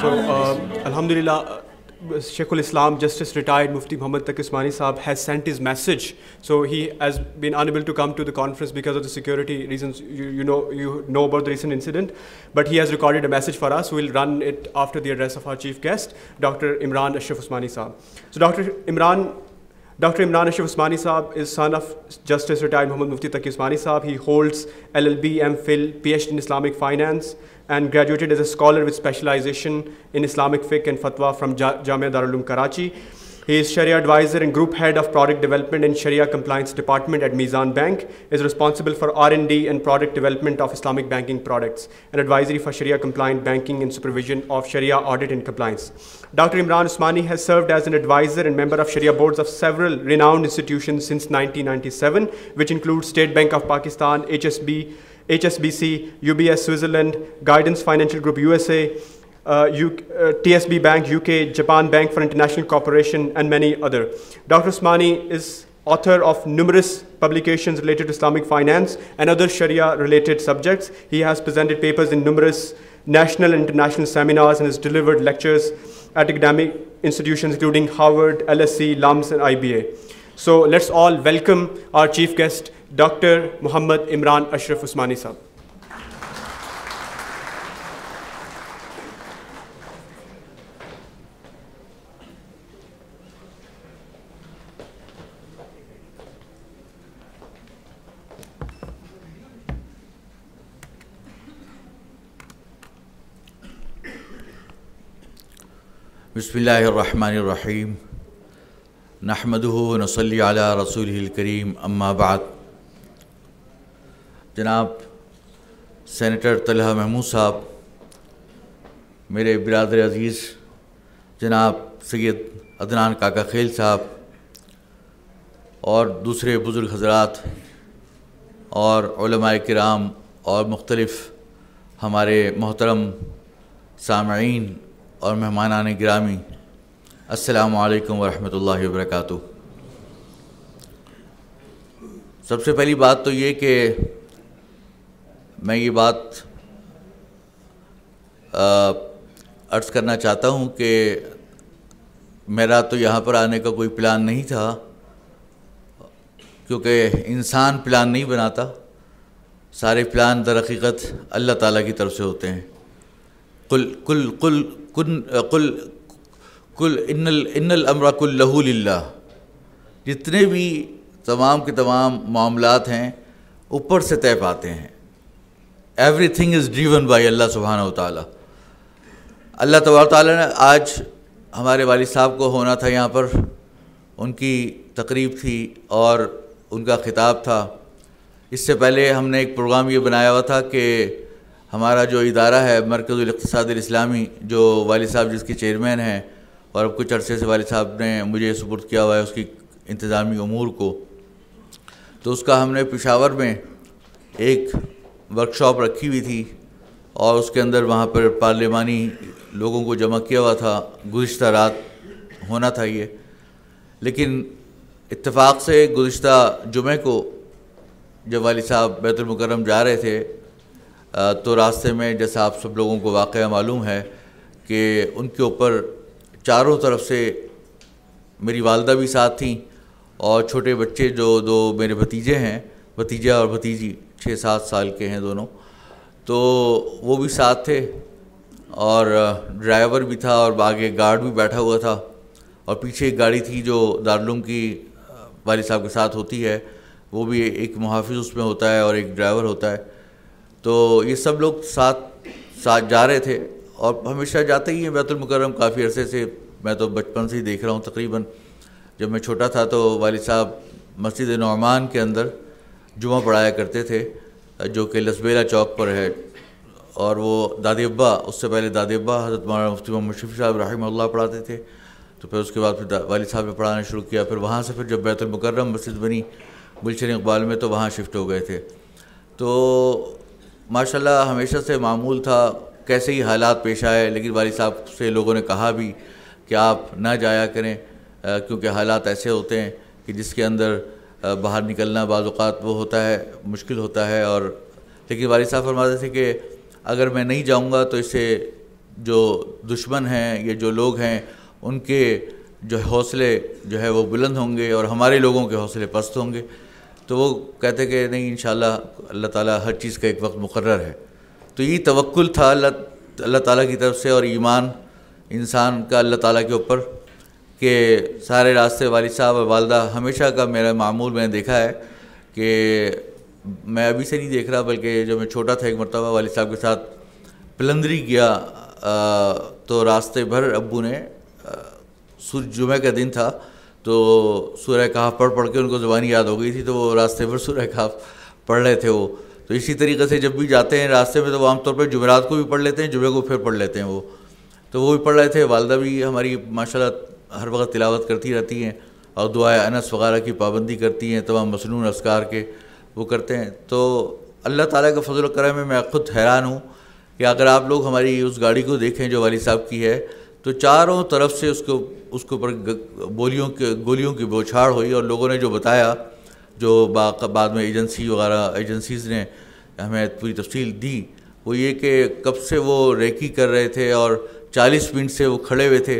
سو الحمد للہ شیخ الاسلام justice retired Mufti Muhammad Taqi Usmani sahib has sent us message so he has been unable to come to the conference because of the security reasons you know know about the recent incident but he has recorded a message for us we'll run it after the address of our chief guest doctor Imran Ashraf Usmani sahib so doctor Imran doctor Imran Ashraf Usmani sahib is son of justice retired Muhammad Mufti Taqi Usmani sahib he holds L L B M Phil P H in Islamic finance and graduated as a scholar with specialisation in Islamic fiqh and fatwa from Jamia Darul Uloom Karachi He is Sharia Advisor and Group Head of Product Development and Sharia Compliance Department at Mizan Bank. Is responsible for R&D and product development of Islamic banking products and advisory for Sharia compliant banking and supervision of Sharia audit and compliance. Dr. Imran Usmani has served as an advisor and member of Sharia boards of several renowned institutions since 1997, which include State Bank of Pakistan, HSBC, UBS Switzerland, Guidance Financial Group USA, uh, uh, TSB Bank UK, Japan Bank for International Cooperation, and many other. Dr. Usmani is author of numerous publications related to Islamic finance and other Sharia-related subjects. He has presented papers in numerous national and international seminars and has delivered lectures at academic institutions including Harvard, LSE, LAMS, and IBA. So let's all welcome our chief guest, Dr. Mohammad Imran Ashraf Usmani Sahib. بسم اللہ الرحمن الرحیم نحمده نصلی علی رسوله رسول اما بعد جناب senator Talha Mahmood صاحب میرے برادر عزیز جناب سید عدنان کاکا خیل صاحب اور دوسرے بزرگ حضرات اور علماء کرام اور مختلف ہمارے محترم سامعین اور مہمان آنے گرامی السلام علیکم ورحمۃ اللہ وبرکاتہ سب سے پہلی بات تو یہ کہ میں یہ بات عرض کرنا چاہتا ہوں کہ میرا تو یہاں پر آنے کا کوئی پلان نہیں تھا کیونکہ انسان پلان نہیں بناتا سارے پلان در حقیقت اللہ تعالیٰ کی طرف سے ہوتے ہیں کل کل کل کن کل کل انََََََََََََََََََََََََََََََََ کل لہو للہ جتنے بھی تمام کے تمام معاملات ہیں اوپر سے طے پاتے ہیں everything is driven by اللہ سبحانہ و تعالیٰ اللہ تبار تعالیٰ نے آج ہمارے والد صاحب کو ہونا تھا یہاں پر ان کی تقریب تھی اور ان کا خطاب تھا اس سے پہلے ہم نے ایک پروگرام یہ بنایا ہوا تھا کہ ہمارا جو ادارہ ہے مرکز الاقتصاد الاسلامی جو والد صاحب جس کے چیئرمین ہیں اور اب کچھ عرصے سے والد صاحب نے مجھے سپرد کیا ہوا ہے اس کی انتظامی امور کو تو اس کا ہم نے پشاور میں ایک ورکشاپ رکھی ہوئی تھی اور اس کے اندر وہاں پر پارلیمانی لوگوں کو جمع کیا ہوا تھا گزشتہ رات ہونا تھا یہ لیکن اتفاق سے گزشتہ جمعہ کو جب والد صاحب بیت المکرم جا رہے تھے تو راستے میں جیسا آپ سب لوگوں کو واقعہ معلوم ہے کہ ان کے اوپر چاروں طرف سے میری والدہ بھی ساتھ تھیں اور چھوٹے بچے جو دو میرے بھتیجے ہیں بھتیجہ اور بھتیجی چھ سات سال کے ہیں دونوں تو وہ بھی ساتھ تھے اور ڈرائیور بھی تھا اور آگے گارڈ بھی بیٹھا ہوا تھا اور پیچھے ایک گاڑی تھی جو دارالعلوم کی والد صاحب کے ساتھ ہوتی ہے وہ بھی ایک محافظ اس میں ہوتا ہے اور ایک ڈرائیور ہوتا ہے تو یہ سب لوگ ساتھ ساتھ جا رہے تھے اور ہمیشہ جاتے ہی ہیں بیت المکرم کافی عرصے سے میں تو بچپن سے ہی دیکھ رہا ہوں تقریباً جب میں چھوٹا تھا تو والد صاحب مسجد نعمان کے اندر جمعہ پڑھایا کرتے تھے جو کہ لسبیلا چوک پر ہے اور وہ دادی ابا اس سے پہلے دادی ابا حضرت مولانا مفتی محمد شفیع صاحب رحمہ اللہ پڑھاتے تھے تو پھر اس کے بعد پھر والد صاحب نے پڑھانا شروع کیا پھر وہاں سے پھر جب بیت المکرم مسجد بنی گلشن اقبال میں تو وہاں شفٹ ہو گئے تھے تو ماشاء اللہ ہمیشہ سے معمول تھا کیسے ہی حالات پیش آئے لیکن والد صاحب سے لوگوں نے کہا بھی کہ آپ نہ جایا کریں کیونکہ حالات ایسے ہوتے ہیں کہ جس کے اندر باہر نکلنا بعض اوقات وہ ہوتا ہے مشکل ہوتا ہے اور لیکن والد صاحب فرما تھے کہ اگر میں نہیں جاؤں گا تو اس سے جو دشمن ہیں یا جو لوگ ہیں ان کے جو حوصلے جو ہے وہ بلند ہوں گے اور ہمارے لوگوں کے حوصلے پست ہوں گے تو وہ کہتے کہ نہیں انشاءاللہ اللہ تعالیٰ ہر چیز کا ایک وقت مقرر ہے تو یہ توقل تھا اللہ اللہ تعالیٰ کی طرف سے اور ایمان انسان کا اللہ تعالیٰ کے اوپر کہ سارے راستے والد صاحب اور والدہ ہمیشہ کا میرا معمول میں نے دیکھا ہے کہ میں ابھی سے نہیں دیکھ رہا بلکہ جو میں چھوٹا تھا ایک مرتبہ والد صاحب کے ساتھ پلندری گیا تو راستے بھر ابو نے سر جمعہ کا دن تھا تو سورہ کہاف پڑھ پڑھ کے ان کو زبانی یاد ہو گئی تھی تو وہ راستے پر سورہ کہاف پڑھ رہے تھے وہ تو اسی طریقے سے جب بھی جاتے ہیں راستے میں تو عام طور پہ جمعرات کو بھی پڑھ لیتے ہیں جمعے کو پھر پڑھ لیتے ہیں وہ تو وہ بھی پڑھ رہے تھے والدہ بھی ہماری ماشاء اللہ ہر وقت تلاوت کرتی رہتی ہیں اور دعائے انس وغیرہ کی پابندی کرتی ہیں تمام مصنون اسکار کے وہ کرتے ہیں تو اللہ تعالیٰ کا فضل کرم میں میں خود حیران ہوں کہ اگر آپ لوگ ہماری اس گاڑی کو دیکھیں جو والد صاحب کی ہے تو چاروں طرف سے اس کو اس کے اوپر گولیوں کے گولیوں کی بوچھاڑ ہوئی اور لوگوں نے جو بتایا جو بعد میں ایجنسی وغیرہ ایجنسیز نے ہمیں پوری تفصیل دی وہ یہ کہ کب سے وہ ریکی کر رہے تھے اور چالیس منٹ سے وہ کھڑے ہوئے تھے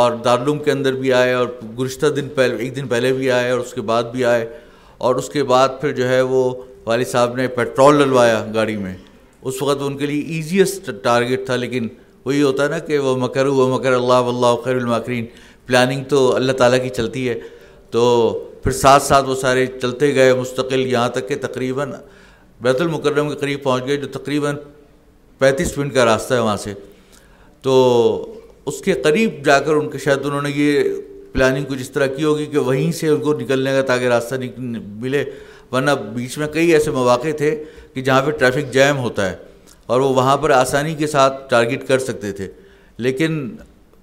اور دارالعلوم کے اندر بھی آئے اور گزشتہ دن پہلے ایک دن پہلے بھی آئے اور اس کے بعد بھی آئے اور اس کے بعد پھر جو ہے وہ والد صاحب نے پیٹرول ڈلوایا گاڑی میں اس وقت ان کے لیے ایزیسٹ ٹارگیٹ تھا لیکن وہی ہوتا ہے نا کہ وہ مکر وہ مکر اللہ و اللہ خیر الماکرین پلاننگ تو اللہ تعالیٰ کی چلتی ہے تو پھر ساتھ ساتھ وہ سارے چلتے گئے مستقل یہاں تک کہ تقریباً بیت المکرم کے قریب پہنچ گئے جو تقریباً پینتیس منٹ کا راستہ ہے وہاں سے تو اس کے قریب جا کر ان کے شاید انہوں نے یہ پلاننگ کچھ اس طرح کی ہوگی کہ وہیں سے ان کو نکلنے کا تاکہ راستہ ملے ورنہ بیچ میں کئی ایسے مواقع تھے کہ جہاں پہ ٹریفک جیم ہوتا ہے اور وہ وہاں پر آسانی کے ساتھ ٹارگٹ کر سکتے تھے لیکن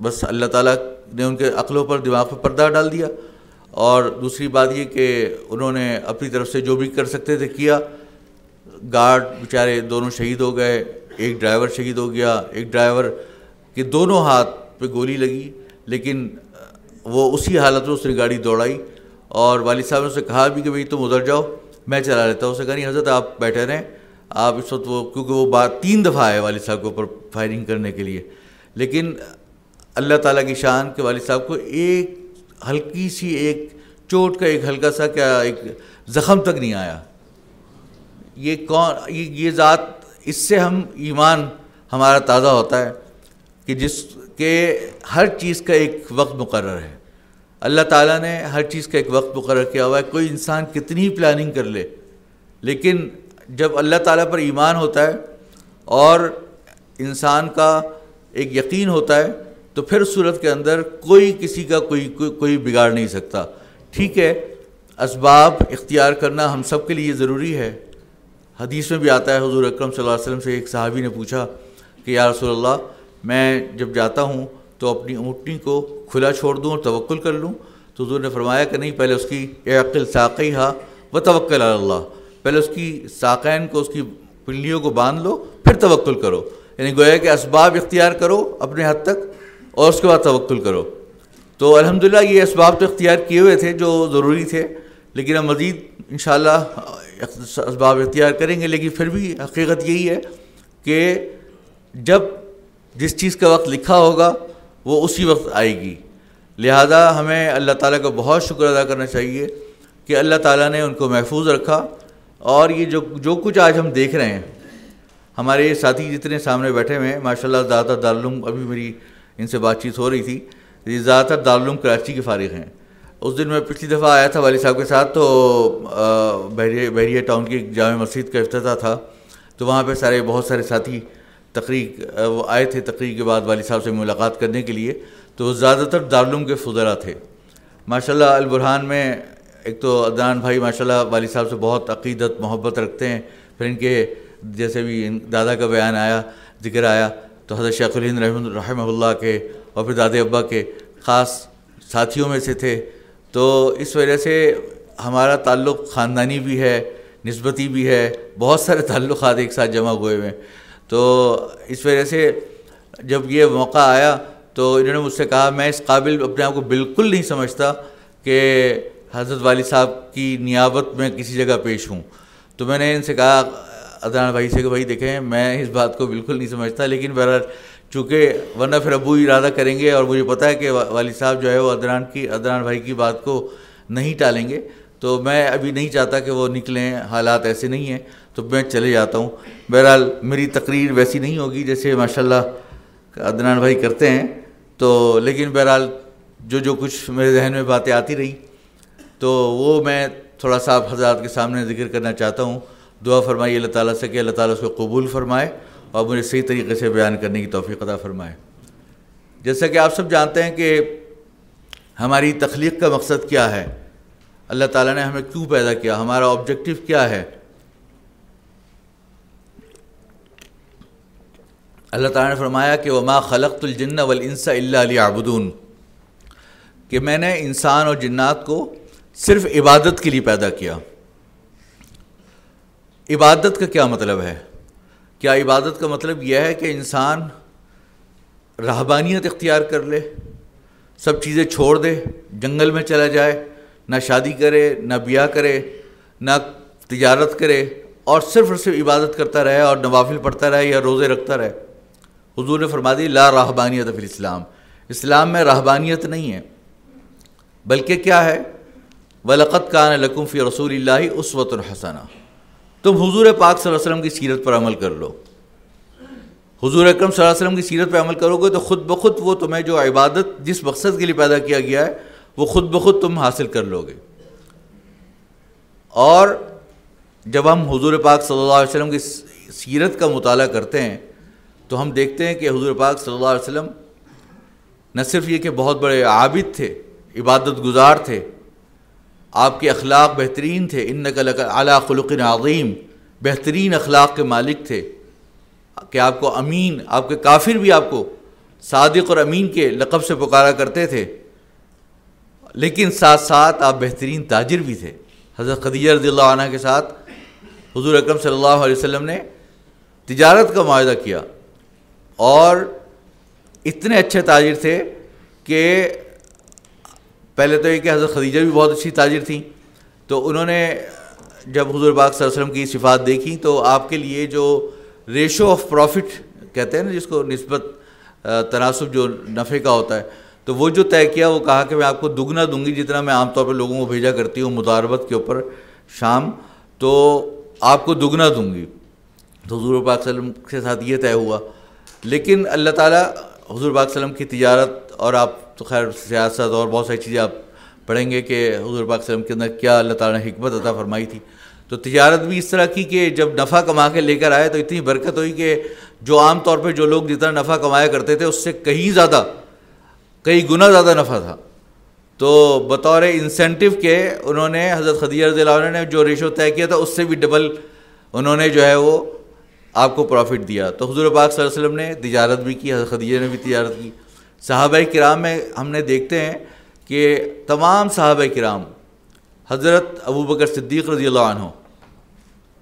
بس اللہ تعالیٰ نے ان کے عقلوں پر دماغ پر پردہ ڈال دیا اور دوسری بات یہ کہ انہوں نے اپنی طرف سے جو بھی کر سکتے تھے کیا گارڈ بچارے دونوں شہید ہو گئے ایک ڈرائیور شہید ہو گیا ایک ڈرائیور کے دونوں ہاتھ پہ گولی لگی لیکن وہ اسی حالت میں اس نے گاڑی دوڑائی اور والد صاحب نے اسے کہا بھی کہ بھائی تم ادھر جاؤ میں چلا رہتا ہوں اسے کہا نہیں حضرت آپ بیٹھے رہیں آپ اس وقت وہ کیونکہ وہ بات تین دفعہ آئے والد صاحب کے اوپر فائرنگ کرنے کے لیے لیکن اللہ تعالیٰ کی شان کے والد صاحب کو ایک ہلکی سی ایک چوٹ کا ایک ہلکا سا کیا ایک زخم تک نہیں آیا یہ کون یہ ذات اس سے ہم ایمان ہمارا تازہ ہوتا ہے کہ جس کے ہر چیز کا ایک وقت مقرر ہے اللہ تعالیٰ نے ہر چیز کا ایک وقت مقرر کیا ہوا ہے کوئی انسان کتنی ہی پلاننگ کر لے لیکن جب اللہ تعالیٰ پر ایمان ہوتا ہے اور انسان کا ایک یقین ہوتا ہے تو پھر صورت کے اندر کوئی کسی کا کوئی کوئی بگاڑ نہیں سکتا ٹھیک ہے اسباب اختیار کرنا ہم سب کے لیے ضروری ہے حدیث میں بھی آتا ہے حضور اکرم صلی اللہ علیہ وسلم سے ایک صحابی نے پوچھا کہ یا رسول اللہ میں جب جاتا ہوں تو اپنی اونٹنی کو کھلا چھوڑ دوں اور توکل کر لوں تو حضور نے فرمایا کہ نہیں پہلے اس کی عقل ساقی ہا و توکل اللہ پہلے اس کی ساقین کو اس کی بلیوں کو باندھ لو پھر توقل کرو یعنی گویا کہ اسباب اختیار کرو اپنے حد تک اور اس کے بعد توقل کرو تو الحمدللہ یہ اسباب تو اختیار کیے ہوئے تھے جو ضروری تھے لیکن ہم مزید انشاءاللہ اسباب اختیار کریں گے لیکن پھر بھی حقیقت یہی ہے کہ جب جس چیز کا وقت لکھا ہوگا وہ اسی وقت آئے گی لہذا ہمیں اللہ تعالیٰ کا بہت شکر ادا کرنا چاہیے کہ اللہ تعالیٰ نے ان کو محفوظ رکھا اور یہ جو جو کچھ آج ہم دیکھ رہے ہیں ہمارے ساتھی جتنے سامنے بیٹھے ہوئے ہیں ماشاء اللہ زیادہ تر دارالعلوم ابھی میری ان سے بات چیت ہو رہی تھی یہ زیادہ تر دارالعلوم کراچی کے فارغ ہیں اس دن میں پچھلی دفعہ آیا تھا والد صاحب کے ساتھ تو بحریہ بحریہ ٹاؤن کی جامع مسجد کا افتتاح تھا تو وہاں پہ سارے بہت سارے ساتھی تقریر آئے تھے تقریر کے بعد والد صاحب سے ملاقات کرنے کے لیے تو زیادہ تر دارالعلوم کے فضرا تھے ماشاء اللہ البرہان میں ایک تو عدنان بھائی ماشاءاللہ والی والد صاحب سے بہت عقیدت محبت رکھتے ہیں پھر ان کے جیسے بھی ان دادا کا بیان آیا ذکر آیا تو حضرت شیخ الہند رحم رحمہ اللہ کے اور پھر دادے ابا کے خاص ساتھیوں میں سے تھے تو اس وجہ سے ہمارا تعلق خاندانی بھی ہے نسبتی بھی ہے بہت سارے تعلق ایک ساتھ جمع ہوئے ہیں تو اس وجہ سے جب یہ موقع آیا تو انہوں نے مجھ سے کہا میں اس قابل اپنے آپ کو بالکل نہیں سمجھتا کہ حضرت والد صاحب کی نیابت میں کسی جگہ پیش ہوں تو میں نے ان سے کہا ادران بھائی سے کہ بھائی دیکھیں میں اس بات کو بالکل نہیں سمجھتا لیکن بہرحال چونکہ ورنہ پھر ابو ارادہ کریں گے اور مجھے پتہ ہے کہ والد صاحب جو ہے وہ ادران کی ادران بھائی کی بات کو نہیں ٹالیں گے تو میں ابھی نہیں چاہتا کہ وہ نکلیں حالات ایسے نہیں ہیں تو میں چلے جاتا ہوں بہرحال میری تقریر ویسی نہیں ہوگی جیسے ماشاء اللہ عدنان بھائی کرتے ہیں تو لیکن بہرحال جو جو کچھ میرے ذہن میں باتیں آتی رہی تو وہ میں تھوڑا سا آپ حضرات کے سامنے ذکر کرنا چاہتا ہوں دعا فرمائیے اللہ تعالیٰ سے کہ اللہ تعالیٰ اس کو قبول فرمائے اور مجھے صحیح طریقے سے بیان کرنے کی توفیق عطا فرمائے جیسا کہ آپ سب جانتے ہیں کہ ہماری تخلیق کا مقصد کیا ہے اللہ تعالیٰ نے ہمیں کیوں پیدا کیا ہمارا آبجیکٹیو کیا ہے اللہ تعالیٰ نے فرمایا کہ وما خلقت الجن والانس الا اللہ کہ میں نے انسان اور جنات کو صرف عبادت کے لیے پیدا کیا عبادت کا کیا مطلب ہے کیا عبادت کا مطلب یہ ہے کہ انسان رہبانیت اختیار کر لے سب چیزیں چھوڑ دے جنگل میں چلا جائے نہ شادی کرے نہ بیاہ کرے نہ تجارت کرے اور صرف اور صرف عبادت کرتا رہے اور نوافل پڑھتا رہے یا روزے رکھتا رہے حضور نے فرما دی لا رہبانیت فی الاسلام اسلام میں رہبانیت نہیں ہے بلکہ کیا ہے ولقت لکم فی رسول اللہ عصوت الحسنہ تم حضور پاک صلی اللہ علیہ وسلم کی سیرت پر عمل کر لو حضور اکرم صلی اللہ علیہ وسلم کی سیرت پہ عمل کرو گے تو خود بخود وہ تمہیں جو عبادت جس مقصد کے لیے پیدا کیا گیا ہے وہ خود بخود تم حاصل کر لو گے اور جب ہم حضور پاک صلی اللہ علیہ وسلم کی سیرت کا مطالعہ کرتے ہیں تو ہم دیکھتے ہیں کہ حضور پاک صلی اللہ علیہ وسلم نہ صرف یہ کہ بہت بڑے عابد تھے عبادت گزار تھے آپ کے اخلاق بہترین تھے ان نقل اعلیٰ خلق عظیم بہترین اخلاق کے مالک تھے کہ آپ کو امین آپ کے کافر بھی آپ کو صادق اور امین کے لقب سے پکارا کرتے تھے لیکن ساتھ ساتھ آپ بہترین تاجر بھی تھے حضرت خدیجہ رضی اللہ عنہ کے ساتھ حضور اکرم صلی اللہ علیہ وسلم نے تجارت کا معاہدہ کیا اور اتنے اچھے تاجر تھے کہ پہلے تو یہ کہ حضرت خدیجہ بھی بہت اچھی تاجر تھیں تو انہوں نے جب حضور پاک وسلم کی صفات دیکھی تو آپ کے لیے جو ریشو آف پروفٹ کہتے ہیں نا جس کو نسبت تناسب جو نفع کا ہوتا ہے تو وہ جو طے کیا وہ کہا کہ میں آپ کو دگنا دوں گی جتنا میں عام طور پر لوگوں کو بھیجا کرتی ہوں مداربت کے اوپر شام تو آپ کو دگنا دوں گی تو حضور پاک وسلم کے ساتھ یہ طے ہوا لیکن اللہ تعالیٰ حضور علیہ وسلم کی تجارت اور آپ تو خیر سیاست اور بہت ساری چیزیں آپ پڑھیں گے کہ حضور پاک وسلم کے اندر کیا اللہ تعالیٰ نے حکمت عطا فرمائی تھی تو تجارت بھی اس طرح کی کہ جب نفع کما کے لے کر آئے تو اتنی برکت ہوئی کہ جو عام طور پہ جو لوگ جتنا نفع کمایا کرتے تھے اس سے کہیں زیادہ کئی گنا زیادہ نفع تھا تو بطور انسینٹیو کے انہوں نے حضرت رضی اللہ عنہ نے جو ریشو طے کیا تھا اس سے بھی ڈبل انہوں نے جو ہے وہ آپ کو پروفٹ دیا تو حضور پاک صلی اللہ علیہ وسلم نے تجارت بھی کی حضرت خدیجہ نے بھی تجارت کی صحابہ کرام میں ہم نے دیکھتے ہیں کہ تمام صحابہ کرام حضرت ابو بکر صدیق رضی اللہ عنہ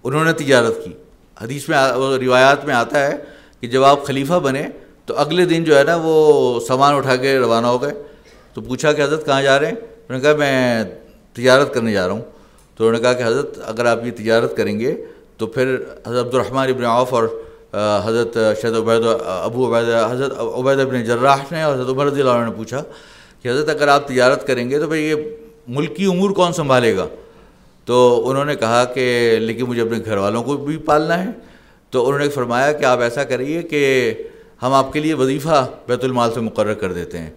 انہوں نے تجارت کی حدیث میں روایات میں آتا ہے کہ جب آپ خلیفہ بنے تو اگلے دن جو ہے نا وہ سامان اٹھا کے روانہ ہو گئے تو پوچھا کہ حضرت کہاں جا رہے ہیں انہوں نے کہا میں تجارت کرنے جا رہا ہوں تو انہوں نے کہا کہ حضرت اگر آپ یہ تجارت کریں گے تو پھر حضرت عبد الرحمٰن ابن عوف اور حضرت شہد عبید ابو عبید حضرت عبید جراح نے اور حضرت اللہ عنہ نے پوچھا کہ حضرت اگر آپ تجارت کریں گے تو بھائی یہ ملکی امور کون سنبھالے گا تو انہوں نے کہا کہ لیکن مجھے اپنے گھر والوں کو بھی پالنا ہے تو انہوں نے فرمایا کہ آپ ایسا کریے کہ ہم آپ کے لیے وظیفہ بیت المال سے مقرر کر دیتے ہیں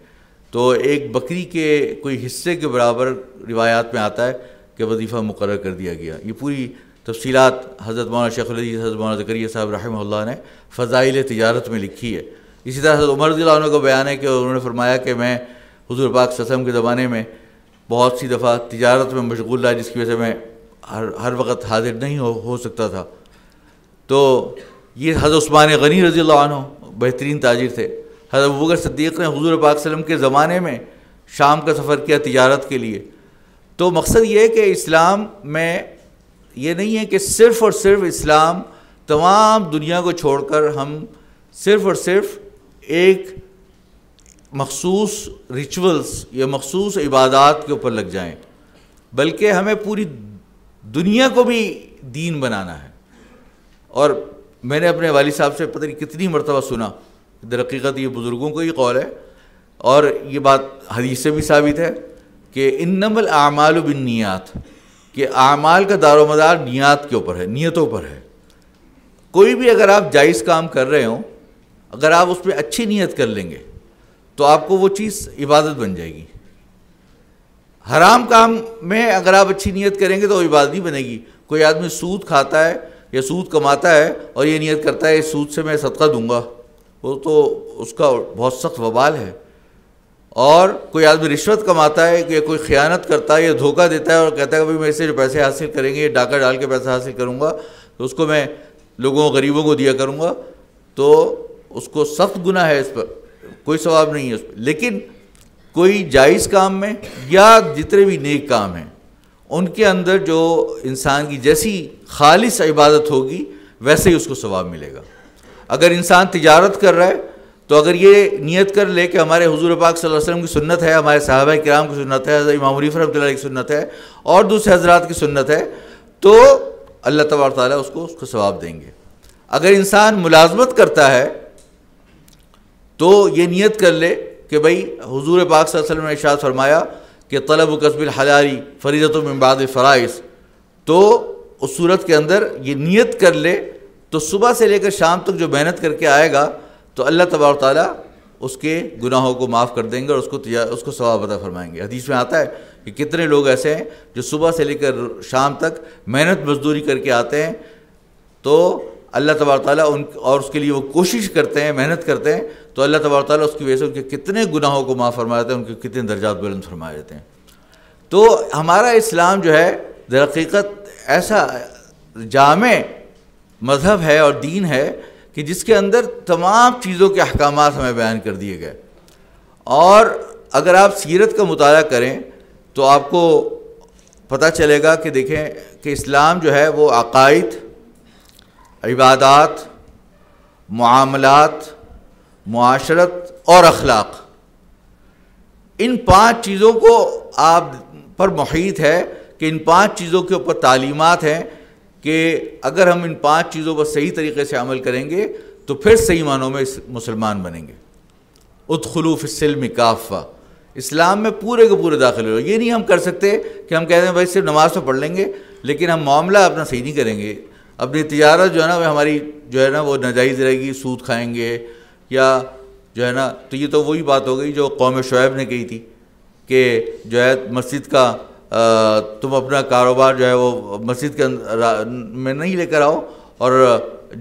تو ایک بکری کے کوئی حصے کے برابر روایات میں آتا ہے کہ وظیفہ مقرر کر دیا گیا یہ پوری تفصیلات حضرت مولانا شیخ العزیز حضرت مولانا ذکریہ صاحب رحمہ اللہ نے فضائل تجارت میں لکھی ہے اسی طرح حضرت عمر رضی اللہ عنہ کو بیان ہے کہ انہوں نے فرمایا کہ میں حضور پاک سسم کے زمانے میں بہت سی دفعہ تجارت میں مشغول رہا جس کی وجہ سے میں ہر ہر وقت حاضر نہیں ہو ہو سکتا تھا تو یہ حضرت عثمان غنی رضی اللہ عنہ بہترین تاجر تھے حضرت صدیق نے حضور پاک وسلم کے زمانے میں شام کا سفر کیا تجارت کے لیے تو مقصد یہ ہے کہ اسلام میں یہ نہیں ہے کہ صرف اور صرف اسلام تمام دنیا کو چھوڑ کر ہم صرف اور صرف ایک مخصوص ریچولس یا مخصوص عبادات کے اوپر لگ جائیں بلکہ ہمیں پوری دنیا کو بھی دین بنانا ہے اور میں نے اپنے والد صاحب سے پتہ نہیں کتنی مرتبہ سنا درقیقت یہ بزرگوں کو ہی قول ہے اور یہ بات حدیث سے بھی ثابت ہے کہ انم الاعمال بالنیات کہ اعمال کا دار و مدار نیات کے اوپر ہے نیتوں پر ہے کوئی بھی اگر آپ جائز کام کر رہے ہوں اگر آپ اس پہ اچھی نیت کر لیں گے تو آپ کو وہ چیز عبادت بن جائے گی حرام کام میں اگر آپ اچھی نیت کریں گے تو وہ عبادت نہیں بنے گی کوئی آدمی سود کھاتا ہے یا سود کماتا ہے اور یہ نیت کرتا ہے اس سود سے میں صدقہ دوں گا وہ تو اس کا بہت سخت وبال ہے اور کوئی آدمی رشوت کماتا ہے یا کوئی خیانت کرتا ہے یا دھوکہ دیتا ہے اور کہتا ہے کہ بھائی میں اسے جو پیسے حاصل کریں گے یا ڈاکہ ڈال کے پیسہ حاصل کروں گا تو اس کو میں لوگوں غریبوں کو دیا کروں گا تو اس کو سخت گناہ ہے اس پر کوئی ثواب نہیں ہے اس پر لیکن کوئی جائز کام میں یا جتنے بھی نیک کام ہیں ان کے اندر جو انسان کی جیسی خالص عبادت ہوگی ویسے ہی اس کو ثواب ملے گا اگر انسان تجارت کر رہا ہے تو اگر یہ نیت کر لے کہ ہمارے حضور پاک صلی اللہ علیہ وسلم کی سنت ہے ہمارے صحابہ کرام کی سنت ہے امام عریف رحمۃ اللہ کی سنت ہے اور دوسرے حضرات کی سنت ہے تو اللہ تبار تعالیٰ اس کو اس کو ثواب دیں گے اگر انسان ملازمت کرتا ہے تو یہ نیت کر لے کہ بھائی حضور پاک صلی اللہ علیہ وسلم نے ارشاد فرمایا کہ طلب و قصب الحلاری فریضت و بعد فرائض تو اس صورت کے اندر یہ نیت کر لے تو صبح سے لے کر شام تک جو محنت کر کے آئے گا تو اللہ تبار تعالیٰ اس کے گناہوں کو معاف کر دیں گے اور اس کو اس کو ثواب عطا فرمائیں گے حدیث میں آتا ہے کہ کتنے لوگ ایسے ہیں جو صبح سے لے کر شام تک محنت مزدوری کر کے آتے ہیں تو اللہ تبار تعالیٰ ان اور اس کے لیے وہ کوشش کرتے ہیں محنت کرتے ہیں تو اللہ تبار تعالیٰ اس کی وجہ سے ان کے کتنے گناہوں کو معاف فرما دیتے ہیں ان کے کتنے درجات بلند فرما دیتے ہیں تو ہمارا اسلام جو ہے درحقیقت ایسا جامع مذہب ہے اور دین ہے کہ جس کے اندر تمام چیزوں کے احکامات ہمیں بیان کر دیے گئے اور اگر آپ سیرت کا مطالعہ کریں تو آپ کو پتہ چلے گا کہ دیکھیں کہ اسلام جو ہے وہ عقائد عبادات معاملات معاشرت اور اخلاق ان پانچ چیزوں کو آپ پر محیط ہے کہ ان پانچ چیزوں کے اوپر تعلیمات ہیں کہ اگر ہم ان پانچ چیزوں پر صحیح طریقے سے عمل کریں گے تو پھر صحیح معنوں میں مسلمان بنیں گے السلم کافہ اسلام میں پورے کے پورے داخل ہو یہ نہیں ہم کر سکتے کہ ہم کہتے ہیں بھائی صرف نماز تو پڑھ لیں گے لیکن ہم معاملہ اپنا صحیح نہیں کریں گے اپنی تجارت جو ہے نا وہ ہماری جو ہے نا وہ ناجائز رہے گی سود کھائیں گے یا جو ہے نا تو یہ تو وہی بات ہو گئی جو قوم شعیب نے کہی تھی کہ جو ہے مسجد کا تم اپنا کاروبار جو ہے وہ مسجد کے میں نہیں لے کر آؤ اور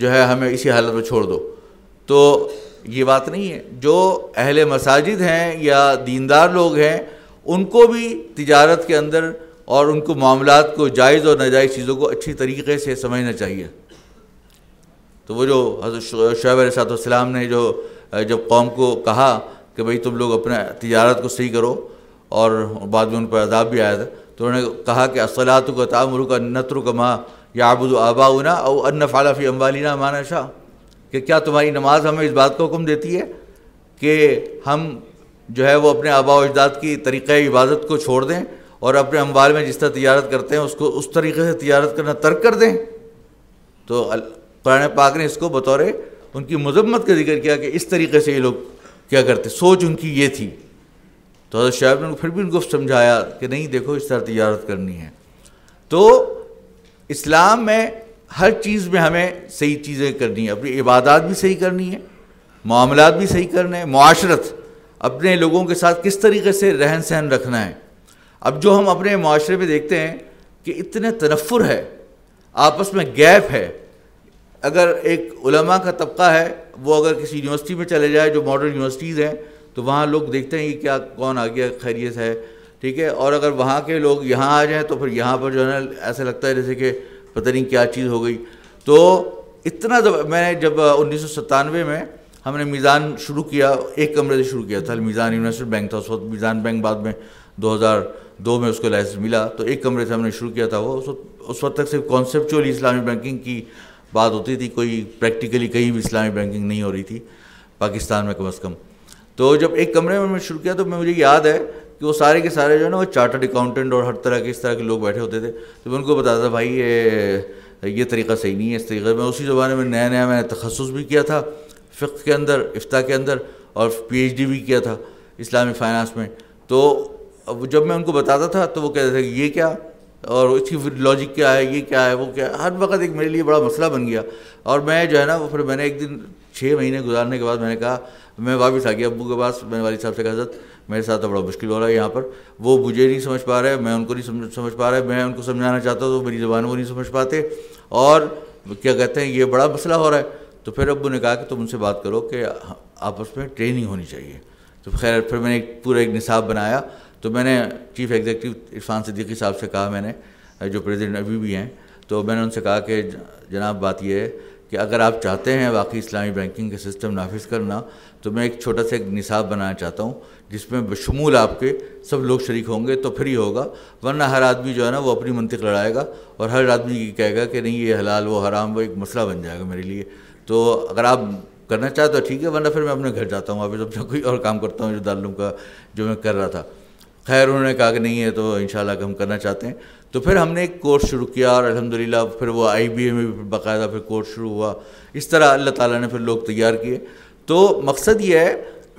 جو ہے ہمیں اسی حالت میں چھوڑ دو تو یہ بات نہیں ہے جو اہل مساجد ہیں یا دیندار لوگ ہیں ان کو بھی تجارت کے اندر اور ان کو معاملات کو جائز اور ناجائز چیزوں کو اچھی طریقے سے سمجھنا چاہیے تو وہ جو حضرت شعیب صاحب السلام نے جو جب قوم کو کہا کہ بھئی تم لوگ اپنا تجارت کو صحیح کرو اور بعد میں ان پر عذاب بھی آیا تھا تو انہوں نے کہا کہ اصلاۃ کا تعمر کا نتر کا ماں یا آبود و آبا اونا او انفالفی مانا شاہ کہ کیا تمہاری نماز ہمیں اس بات کو حکم دیتی ہے کہ ہم جو ہے وہ اپنے آبا و اجداد کی طریقۂ عبادت کو چھوڑ دیں اور اپنے اموال میں جس طرح تجارت کرتے ہیں اس کو اس طریقے سے تجارت کرنا ترک کر دیں تو قرآن پاک نے اس کو بطور ان کی مذمت کا ذکر کیا کہ اس طریقے سے یہ لوگ کیا کرتے سوچ ان کی یہ تھی تو حضرت شعیب نے پھر بھی ان کو سمجھایا کہ نہیں دیکھو اس طرح تجارت کرنی ہے تو اسلام میں ہر چیز میں ہمیں صحیح چیزیں کرنی ہیں اپنی عبادات بھی صحیح کرنی ہے معاملات بھی صحیح کرنے ہیں معاشرت اپنے لوگوں کے ساتھ کس طریقے سے رہن سہن رکھنا ہے اب جو ہم اپنے معاشرے میں دیکھتے ہیں کہ اتنے تنفر ہے آپس میں گیپ ہے اگر ایک علماء کا طبقہ ہے وہ اگر کسی یونیورسٹی میں چلے جائے جو ماڈرن یونیورسٹیز ہیں تو وہاں لوگ دیکھتے ہیں کہ کیا کون آ گیا خیریت ہے ٹھیک ہے اور اگر وہاں کے لوگ یہاں آ جائیں تو پھر یہاں پر جو ہے نا ایسا لگتا ہے جیسے کہ پتہ نہیں کیا چیز ہو گئی تو اتنا دب... میں نے جب انیس سو ستانوے میں ہم نے میزان شروع کیا ایک کمرے سے شروع کیا تھا میزان یونیورسٹی بینک تھا اس وقت میزان بینک بعد میں دو ہزار دو میں اس کو لائسنس ملا تو ایک کمرے سے ہم نے شروع کیا تھا وہ اس وقت اس وقت تک صرف کانسیپچولی اسلامی بینکنگ کی بات ہوتی تھی کوئی پریکٹیکلی کہیں بھی اسلامی بینکنگ نہیں ہو رہی تھی پاکستان میں کم از کم تو جب ایک کمرے میں میں شروع کیا تو میں مجھے یاد ہے کہ وہ سارے کے سارے جو ہے نا وہ چارٹرڈ اکاؤنٹنٹ اور ہر طرح کے اس طرح کے لوگ بیٹھے ہوتے تھے تو میں ان کو بتاتا تھا بھائی یہ یہ طریقہ صحیح نہیں ہے اس طریقے میں اسی زبان میں نیا نیا میں نے تخصص بھی کیا تھا فقہ کے اندر افتاح کے اندر اور پی ایچ ڈی بھی کیا تھا اسلامی فائنانس میں تو جب میں ان کو بتاتا تھا تو وہ کہتے تھے کہ یہ کیا اور اس کی لاجک کیا ہے یہ کیا ہے وہ کیا ہے ہر وقت ایک میرے لیے بڑا مسئلہ بن گیا اور میں جو ہے نا وہ پھر میں نے ایک دن چھ مہینے گزارنے کے بعد میں نے کہا میں واپس آ گیا ابو کے پاس میں نے والد صاحب سے کہا حضرت میرے ساتھ بڑا مشکل ہو رہا ہے یہاں پر وہ مجھے نہیں سمجھ پا رہے میں ان کو نہیں سمجھ پا رہا ہے میں ان کو سمجھانا چاہتا تو میری زبان وہ نہیں سمجھ پاتے اور کیا کہتے ہیں یہ بڑا مسئلہ ہو رہا ہے تو پھر ابو نے کہا کہ تم ان سے بات کرو کہ آپس میں ٹریننگ ہونی چاہیے تو خیر پھر میں نے ایک پورا ایک نصاب بنایا تو میں نے چیف ایگزیکٹو عرفان صدیقی صاحب سے کہا میں نے جو پریزیڈنٹ ابھی بھی ہیں تو میں نے ان سے کہا کہ جناب بات یہ ہے کہ اگر آپ چاہتے ہیں واقعی اسلامی بینکنگ کا سسٹم نافذ کرنا تو میں ایک چھوٹا سا ایک نصاب بنانا چاہتا ہوں جس میں بشمول آپ کے سب لوگ شریک ہوں گے تو پھر ہی ہوگا ورنہ ہر آدمی جو ہے نا وہ اپنی منطق لڑائے گا اور ہر آدمی یہ کہے گا کہ نہیں یہ حلال وہ حرام وہ ایک مسئلہ بن جائے گا میرے لیے تو اگر آپ کرنا چاہے تو ٹھیک ہے ورنہ پھر میں اپنے گھر جاتا ہوں واپس اپنا کوئی اور کام کرتا ہوں جو دارالعلوم کا جو میں کر رہا تھا خیر انہوں نے کہا کہ نہیں ہے تو انشاءاللہ کہ ہم کرنا چاہتے ہیں تو پھر ہم نے ایک کورس شروع کیا اور الحمد پھر وہ آئی بی اے میں بھی باقاعدہ پھر کورس شروع ہوا اس طرح اللہ تعالیٰ نے پھر لوگ تیار کیے تو مقصد یہ ہے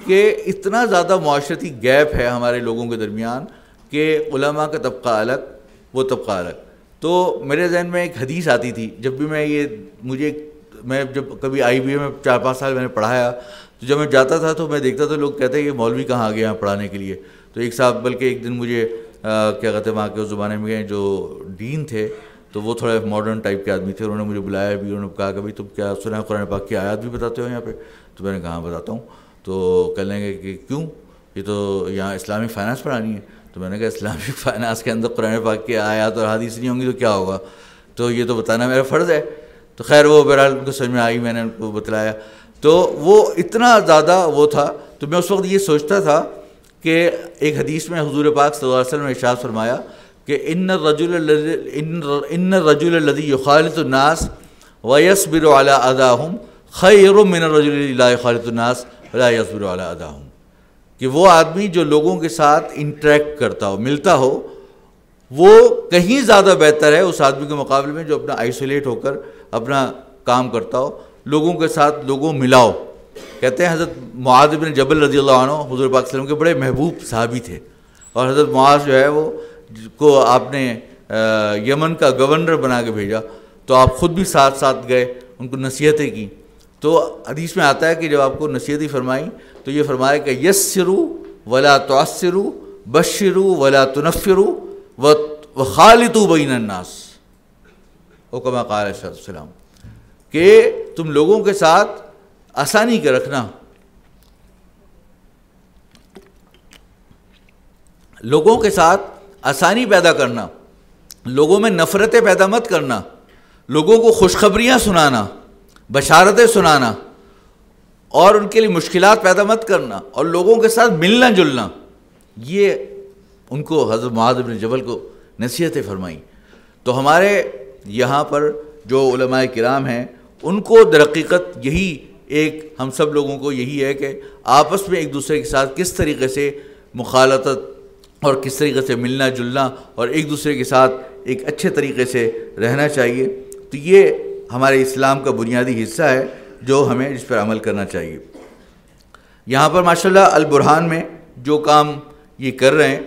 کہ اتنا زیادہ معاشرتی گیپ ہے ہمارے لوگوں کے درمیان کہ علماء کا طبقہ الگ وہ طبقہ الگ تو میرے ذہن میں ایک حدیث آتی تھی جب بھی میں یہ مجھے میں جب کبھی آئی بی اے میں چار پانچ سال میں نے پڑھایا تو جب میں جاتا تھا تو میں دیکھتا تھا لوگ کہتے ہیں یہ مولوی کہاں آ گیا پڑھانے کے لیے تو ایک صاحب بلکہ ایک دن مجھے کیا کہتے ہیں وہاں کے اس زمانے میں جو ڈین تھے تو وہ تھوڑے ماڈرن ٹائپ کے آدمی تھے انہوں نے مجھے بلایا بھی انہوں نے کہا کہ بھائی تم کیا سنا قرآن پاک کی آیات بھی بتاتے ہو یہاں پہ تو میں نے کہاں بتاتا ہوں تو کہہ لیں گے کہ کیوں یہ تو یہاں اسلامی فائنانس پڑھانی ہے تو میں نے کہا اسلامی فائنانس کے اندر قرآن پاک کی آیات اور نہیں ہوں گی تو کیا ہوگا تو یہ تو بتانا میرا فرض ہے تو خیر وہ بہرحال ان کو سمجھ میں آئی میں نے ان کو بتلایا تو وہ اتنا زیادہ وہ تھا تو میں اس وقت یہ سوچتا تھا کہ ایک حدیث میں حضور پاک صلی اللہ علیہ وسلم نے ارشاد فرمایا کہ ان رجول رجول خالت الناس و یسبر خیر من مین رجول خالت الناس لسبرم کہ وہ آدمی جو لوگوں کے ساتھ انٹریکٹ کرتا ہو ملتا ہو وہ کہیں زیادہ بہتر ہے اس آدمی کے مقابلے میں جو اپنا آئسولیٹ ہو کر اپنا کام کرتا ہو لوگوں کے ساتھ لوگوں ملاؤ کہتے ہیں حضرت معاذ بن جبل رضی اللہ عنہ حضور پاک وسلم کے بڑے محبوب صحابی تھے اور حضرت معاذ جو ہے وہ کو آپ نے یمن کا گورنر بنا کے بھیجا تو آپ خود بھی ساتھ ساتھ گئے ان کو نصیحتیں کی تو حدیث میں آتا ہے کہ جب آپ کو نصیحت ہی تو یہ فرمایا کہ یسرو ولا تأثر بشرو ولا تنفرو و خالت و صلی اللہ علیہ وسلم کہ تم لوگوں کے ساتھ آسانی کے رکھنا لوگوں کے ساتھ آسانی پیدا کرنا لوگوں میں نفرتیں پیدا مت کرنا لوگوں کو خوشخبریاں سنانا بشارتیں سنانا اور ان کے لیے مشکلات پیدا مت کرنا اور لوگوں کے ساتھ ملنا جلنا یہ ان کو حضرت معاذ بن جبل کو نصیحتیں فرمائیں تو ہمارے یہاں پر جو علماء کرام ہیں ان کو درقیقت یہی ایک ہم سب لوگوں کو یہی ہے کہ آپس میں ایک دوسرے کے ساتھ کس طریقے سے مخالطت اور کس طریقے سے ملنا جلنا اور ایک دوسرے کے ساتھ ایک اچھے طریقے سے رہنا چاہیے تو یہ ہمارے اسلام کا بنیادی حصہ ہے جو ہمیں اس پر عمل کرنا چاہیے یہاں پر ماشاءاللہ البرہان میں جو کام یہ کر رہے ہیں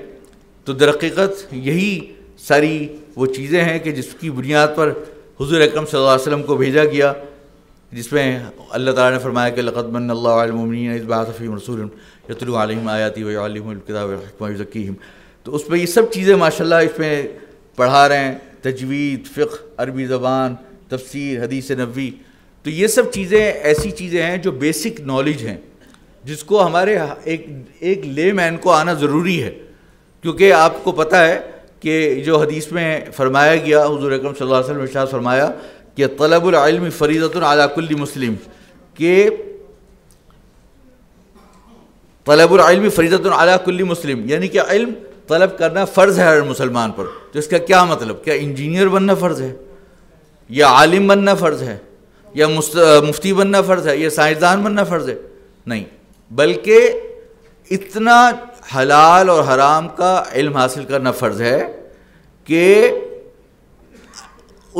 تو درقیقت یہی ساری وہ چیزیں ہیں کہ جس کی بنیاد پر حضور اکرم صلی اللہ علیہ وسلم کو بھیجا گیا جس میں اللہ تعالیٰ نے فرمایا کہ لقد من اللہ علمین فیم رسول یتلو علیہم آیاتی ذکیم تو اس میں یہ سب چیزیں ماشاء اللہ اس میں پڑھا رہے ہیں تجوید فقہ عربی زبان تفسیر حدیث نبوی تو یہ سب چیزیں ایسی چیزیں ہیں جو بیسک نالج ہیں جس کو ہمارے ایک ایک لے مین کو آنا ضروری ہے کیونکہ آپ کو پتہ ہے کہ جو حدیث میں فرمایا گیا حضور اکرم صلی اللہ رسم ارشاد فرمایا کہ طلب العلم فریدت کل مسلم کہ طلب العلم فریدت اللہ کل مسلم یعنی کہ علم طلب کرنا فرض ہے ہر مسلمان پر تو اس کا کیا مطلب کیا انجینئر بننا فرض ہے یا عالم بننا فرض ہے یا مفتی بننا فرض ہے یا سائنسدان بننا فرض ہے نہیں بلکہ اتنا حلال اور حرام کا علم حاصل کرنا فرض ہے کہ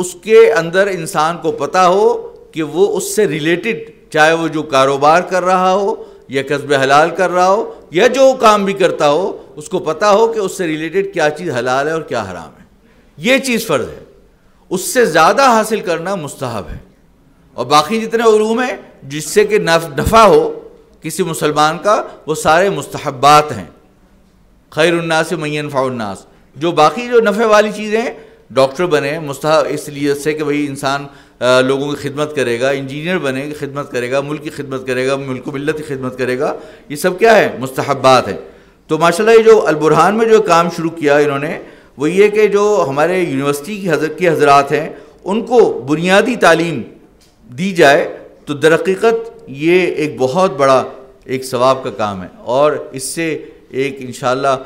اس کے اندر انسان کو پتہ ہو کہ وہ اس سے ریلیٹڈ چاہے وہ جو کاروبار کر رہا ہو یا قصب حلال کر رہا ہو یا جو کام بھی کرتا ہو اس کو پتہ ہو کہ اس سے ریلیٹڈ کیا چیز حلال ہے اور کیا حرام ہے یہ چیز فرض ہے اس سے زیادہ حاصل کرنا مستحب ہے اور باقی جتنے علوم ہیں جس سے کہ نفع ہو کسی مسلمان کا وہ سارے مستحبات ہیں خیر خیرانناس مینفا الناس جو باقی جو نفع والی چیزیں ہیں ڈاکٹر بنے مستحق اس لیے سے کہ وہی انسان لوگوں کی خدمت کرے گا انجینئر بنے خدمت کرے گا ملک کی خدمت کرے گا ملک و ملت کی خدمت کرے گا یہ سب کیا ہے مستحبات ہیں تو ماشاءاللہ یہ جو البرہان میں جو کام شروع کیا انہوں نے وہ یہ کہ جو ہمارے یونیورسٹی کی حضرت کی حضرات ہیں ان کو بنیادی تعلیم دی جائے تو درقیقت یہ ایک بہت بڑا ایک ثواب کا کام ہے اور اس سے ایک انشاءاللہ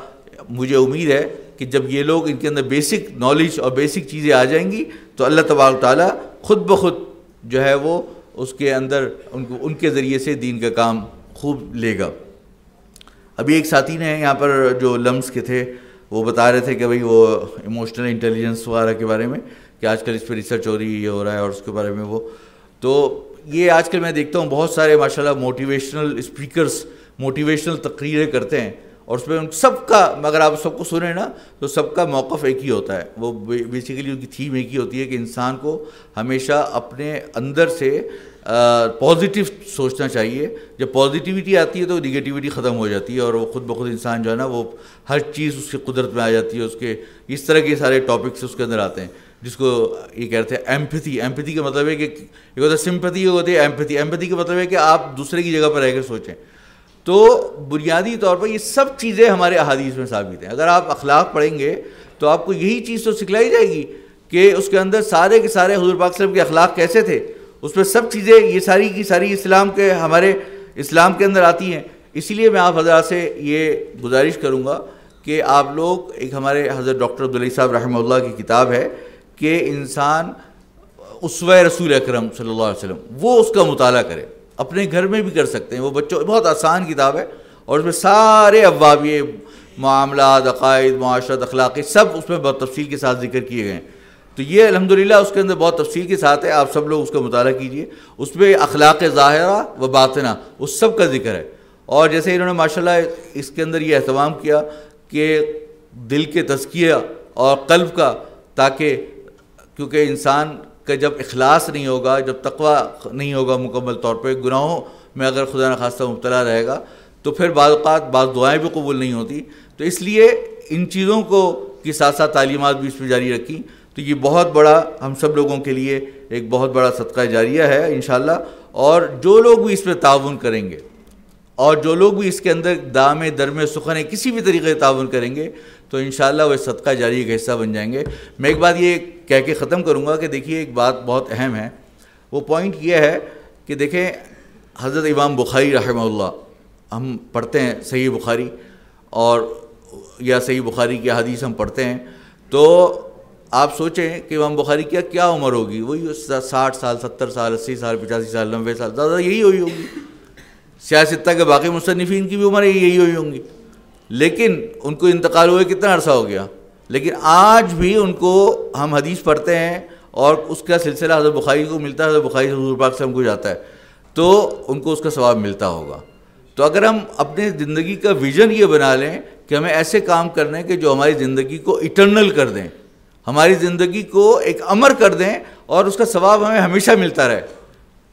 مجھے امید ہے کہ جب یہ لوگ ان کے اندر بیسک نالج اور بیسک چیزیں آ جائیں گی تو اللہ تبارک تعالیٰ خود بخود جو ہے وہ اس کے اندر ان کو ان کے ذریعے سے دین کا کام خوب لے گا ابھی ایک ساتھی نے یہاں پر جو لمس کے تھے وہ بتا رہے تھے کہ بھئی وہ ایموشنل انٹیلیجنس وغیرہ کے بارے میں کہ آج کل اس پہ ریسرچ ہو رہی ہے یہ ہو رہا ہے اور اس کے بارے میں وہ تو یہ آج کل میں دیکھتا ہوں بہت سارے ماشاءاللہ موٹیویشنل اسپیکرز موٹیویشنل تقریریں کرتے ہیں اور اس میں ان سب کا اگر آپ سب کو سنیں نا تو سب کا موقف ایک ہی ہوتا ہے وہ بیسیکلی ان کی تھیم ایک ہی ہوتی ہے کہ انسان کو ہمیشہ اپنے اندر سے پازیٹیو سوچنا چاہیے جب پازیٹیوٹی آتی ہے تو نگیٹیوٹی ختم ہو جاتی ہے اور وہ خود بخود انسان جو ہے نا وہ ہر چیز اس کی قدرت میں آ جاتی ہے اس کے اس طرح کے سارے ٹاپکس اس کے اندر آتے ہیں جس کو یہ کہتے ہیں ایمپتھی ایمپتھی کا مطلب ہے کہ ایک ہوتا ہے سمپتھی ہوتی ہے ایمپتھی ایمپتھی کا مطلب ہے کہ آپ دوسرے کی جگہ پر رہ کے سوچیں تو بنیادی طور پر یہ سب چیزیں ہمارے احادیث میں ثابت ہیں اگر آپ اخلاق پڑھیں گے تو آپ کو یہی چیز تو سکھلائی جائے گی کہ اس کے اندر سارے کے سارے حضور پاک وسلم کے اخلاق کیسے تھے اس میں سب چیزیں یہ ساری کی ساری اسلام کے ہمارے اسلام کے اندر آتی ہیں اسی لیے میں آپ حضرات سے یہ گزارش کروں گا کہ آپ لوگ ایک ہمارے حضرت ڈاکٹر عبدالعی صاحب رحمہ اللہ کی کتاب ہے کہ انسان اسوہ رسول اکرم صلی اللہ علیہ وسلم وہ اس کا مطالعہ کرے اپنے گھر میں بھی کر سکتے ہیں وہ بچوں بہت آسان کتاب ہے اور اس میں سارے اواوی معاملات عقائد معاشرت اخلاقی سب اس میں بہت تفصیل کے ساتھ ذکر کیے گئے ہیں تو یہ الحمدللہ اس کے اندر بہت تفصیل کے ساتھ ہے آپ سب لوگ اس کا مطالعہ کیجئے اس میں اخلاق ظاہرہ و باطنہ اس سب کا ذکر ہے اور جیسے انہوں نے ماشاءاللہ اس کے اندر یہ اہتمام کیا کہ دل کے تذکیہ اور قلب کا تاکہ کیونکہ انسان کہ جب اخلاص نہیں ہوگا جب تقوی نہیں ہوگا مکمل طور پہ گناہوں میں اگر خدا نخواستہ مبتلا رہے گا تو پھر بعض اوقات بعض دعائیں بھی قبول نہیں ہوتی تو اس لیے ان چیزوں کو کے ساتھ ساتھ تعلیمات بھی اس میں جاری رکھیں تو یہ بہت بڑا ہم سب لوگوں کے لیے ایک بہت بڑا صدقہ جاریہ ہے انشاءاللہ اور جو لوگ بھی اس میں تعاون کریں گے اور جو لوگ بھی اس کے اندر دام درمے سخن کسی بھی طریقے سے تعاون کریں گے تو انشاءاللہ وہ صدقہ جاری ایک حصہ بن جائیں گے میں ایک بات یہ کہہ کے ختم کروں گا کہ دیکھیے ایک بات بہت اہم ہے وہ پوائنٹ یہ ہے کہ دیکھیں حضرت امام بخاری رحمہ اللہ ہم پڑھتے ہیں صحیح بخاری اور یا صحیح بخاری کی حدیث ہم پڑھتے ہیں تو آپ سوچیں کہ امام بخاری کیا کیا عمر ہوگی وہی ساٹھ سال ستر سال اسی سال پچاسی سال نوے سال زیادہ یہی ہوئی ہوگی سیاستہ کے باقی مصنفین کی بھی عمر یہی ہوئی ہوں گی لیکن ان کو انتقال ہوئے کتنا عرصہ ہو گیا لیکن آج بھی ان کو ہم حدیث پڑھتے ہیں اور اس کا سلسلہ حضرت بخاری کو ملتا ہے حضرت بخائی سے حضور پاک سے ہم کو جاتا ہے تو ان کو اس کا ثواب ملتا ہوگا تو اگر ہم اپنے زندگی کا ویژن یہ بنا لیں کہ ہمیں ایسے کام کرنے کہ جو ہماری زندگی کو اٹرنل کر دیں ہماری زندگی کو ایک امر کر دیں اور اس کا ثواب ہمیں ہمیشہ ملتا رہے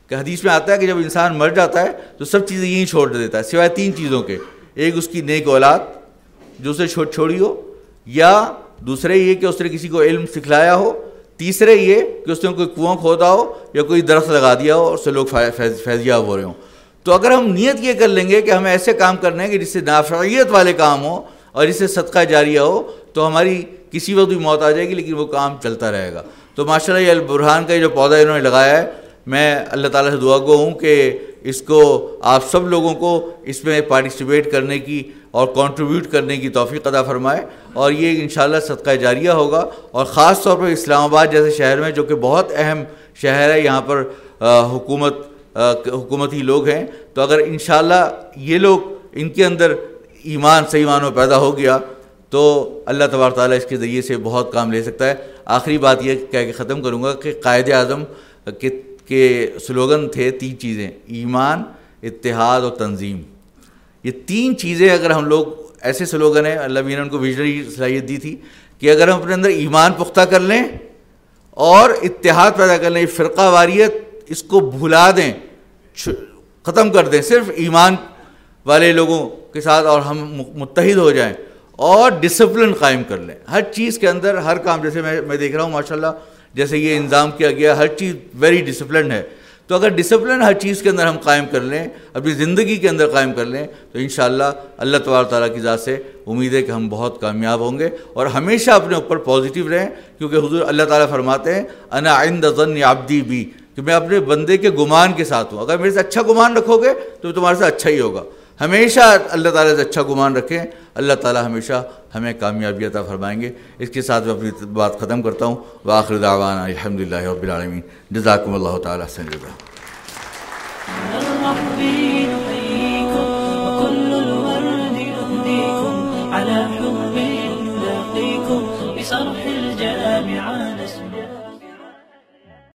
کہ حدیث میں آتا ہے کہ جب انسان مر جاتا ہے تو سب چیزیں یہیں چھوڑ دیتا ہے سوائے تین چیزوں کے ایک اس کی نیک اولاد جو اسے چھوٹ چھوڑی ہو یا دوسرے یہ کہ اس نے کسی کو علم سکھلایا ہو تیسرے یہ کہ اس نے کوئی کنواں کھودا ہو یا کوئی درخت لگا دیا ہو اور اس سے لوگ فیضیاب ہو رہے ہوں تو اگر ہم نیت یہ کر لیں گے کہ ہم ایسے کام کرنے ہیں کہ جس سے نافعیت والے کام ہوں اور جس سے صدقہ جاریہ ہو تو ہماری کسی وقت بھی موت آ جائے گی لیکن وہ کام چلتا رہے گا تو ماشاء اللہ البرحان کا جو پودا انہوں نے لگایا ہے میں اللہ تعالیٰ سے دعا گو ہوں کہ اس کو آپ سب لوگوں کو اس میں پارٹیسپیٹ کرنے کی اور کانٹریبیوٹ کرنے کی توفیق ادا فرمائے اور یہ انشاءاللہ صدقہ جاریہ ہوگا اور خاص طور پر اسلام آباد جیسے شہر میں جو کہ بہت اہم شہر ہے یہاں پر حکومت حکومتی لوگ ہیں تو اگر انشاءاللہ یہ لوگ ان کے اندر ایمان سے ایمان میں پیدا ہو گیا تو اللہ تبار تعالیٰ اس کے ذریعے سے بہت کام لے سکتا ہے آخری بات یہ کہہ کے ختم کروں گا کہ قائد اعظم کے کے سلوگن تھے تین چیزیں ایمان اتحاد اور تنظیم یہ تین چیزیں اگر ہم لوگ ایسے سلوگن ہیں اللہ ان کو ویژنری صلاحیت دی تھی کہ اگر ہم اپنے اندر ایمان پختہ کر لیں اور اتحاد پیدا کر لیں یہ فرقہ واریت اس کو بھلا دیں ختم کر دیں صرف ایمان والے لوگوں کے ساتھ اور ہم متحد ہو جائیں اور ڈسپلن قائم کر لیں ہر چیز کے اندر ہر کام جیسے میں میں دیکھ رہا ہوں ماشاء اللہ جیسے یہ انظام کیا گیا ہر چیز ویری ڈسپلنڈ ہے تو اگر ڈسپلن ہر چیز کے اندر ہم قائم کر لیں اپنی زندگی کے اندر قائم کر لیں تو انشاءاللہ اللہ تبار تعالیٰ کی ذات سے امید ہے کہ ہم بہت کامیاب ہوں گے اور ہمیشہ اپنے اوپر پازیٹیو رہیں کیونکہ حضور اللہ تعالیٰ فرماتے ہیں انا عند ظن عبدی بھی کہ میں اپنے بندے کے گمان کے ساتھ ہوں اگر میرے سے اچھا گمان رکھو گے تو تمہارے سے اچھا ہی ہوگا ہمیشہ اللہ تعالیٰ سے اچھا گمان رکھیں اللہ تعالیٰ ہمیشہ ہمیں کامیابی عطا فرمائیں گے اس کے ساتھ میں اپنی بات ختم کرتا ہوں وآخر دعوانا الحمد للہ رب العالمین جزاکم اللہ تعالیٰ